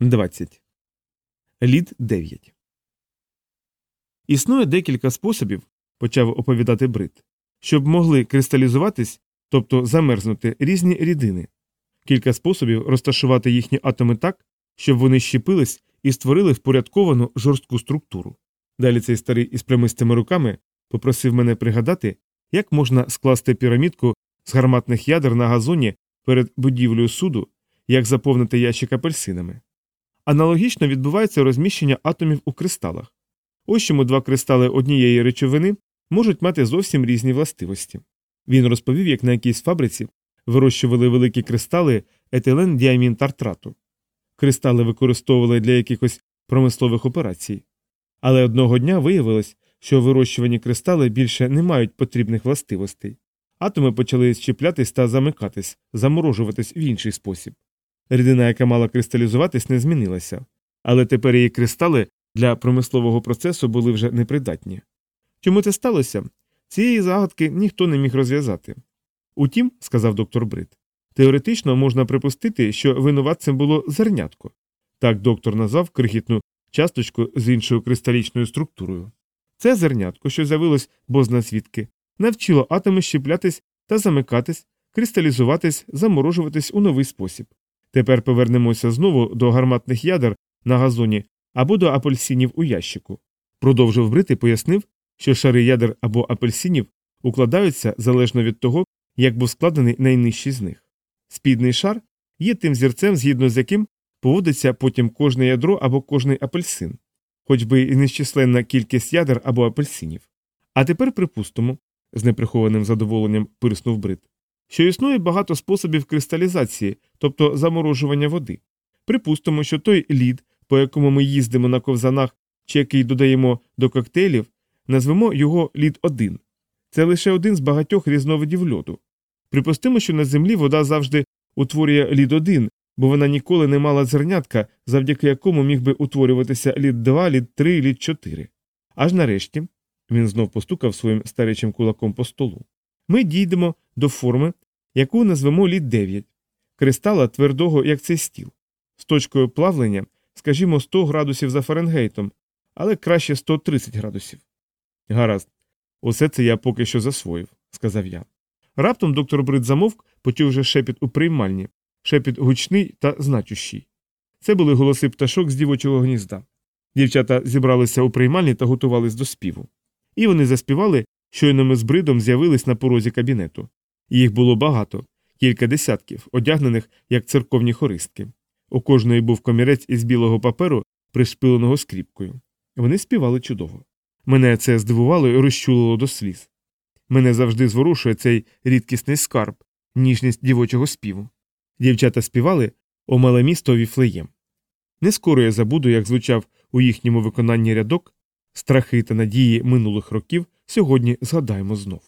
20. Лід 9. Існує декілька способів, почав оповідати Брит, щоб могли кристалізуватись, тобто замерзнути різні рідини. Кілька способів розташувати їхні атоми так, щоб вони щепились і створили впорядковану жорстку структуру. Далі цей старий із прямистими руками попросив мене пригадати, як можна скласти пірамідку з гарматних ядер на газоні перед будівлею суду, як заповнити ящик апельсинами. Аналогічно відбувається розміщення атомів у кристалах. Ось чому два кристали однієї речовини можуть мати зовсім різні властивості. Він розповів, як на якійсь фабриці вирощували великі кристали етилен діамінтартрату. Кристали використовували для якихось промислових операцій. Але одного дня виявилось, що вирощувані кристали більше не мають потрібних властивостей. Атоми почали щеплятись та замикатись, заморожуватись в інший спосіб. Рідина, яка мала кристалізуватись, не змінилася, але тепер її кристали для промислового процесу були вже непридатні. Чому це сталося? Цієї загадки ніхто не міг розв'язати. Утім, сказав доктор Брит, теоретично можна припустити, що винуватцем було зернятко. Так доктор назвав крихітну часточку з іншою кристалічною структурою. Це зернятко, що з'явилось бозна звідки, навчило атоми щеплятись та замикатись, кристалізуватись, заморожуватись у новий спосіб. Тепер повернемося знову до гарматних ядер на газоні або до апельсинів у ящику. Продовжив брит і пояснив, що шари ядер або апельсинів укладаються залежно від того, як був складений найнижчий з них. Спідний шар є тим зірцем, згідно з яким поводиться потім кожне ядро або кожний апельсин, хоч би і нещисленна кількість ядер або апельсинів. А тепер припустимо, з неприхованим задоволенням пирснув брит, що існує багато способів кристалізації, тобто заморожування води. Припустимо, що той лід, по якому ми їздимо на ковзанах чи який додаємо до коктейлів, назвемо його лід 1 Це лише один з багатьох різновидів льоду. Припустимо, що на землі вода завжди утворює лід 1 бо вона ніколи не мала зернятка, завдяки якому міг би утворюватися лід 2, лід 3, лід 4. Аж нарешті він знов постукав своїм старечим кулаком по столу. Ми дійдемо до форми, яку назвемо лід 9, кристала твердого, як цей стіл, з точкою плавлення, скажімо, 100 градусів за Фаренгейтом, але краще 130 градусів. Гаразд, усе це я поки що засвоїв, сказав я. Раптом доктор Брид замовк, почув вже шепіт у приймальні, шепіт гучний та значущий. Це були голоси пташок з дівочого гнізда. Дівчата зібралися у приймальні та готувались до співу. І вони заспівали, щойно ми з бридом з'явились на порозі кабінету. Їх було багато, кілька десятків, одягнених як церковні хористки. У кожної був комірець із білого паперу, пришпиленого скріпкою. Вони співали чудово. Мене це здивувало і розчулило до сліз. Мене завжди зворушує цей рідкісний скарб, ніжність дівочого співу. Дівчата співали о мале місто Віфлеєм. Не скоро я забуду, як звучав у їхньому виконанні рядок страхи та надії минулих років сьогодні згадаємо знов.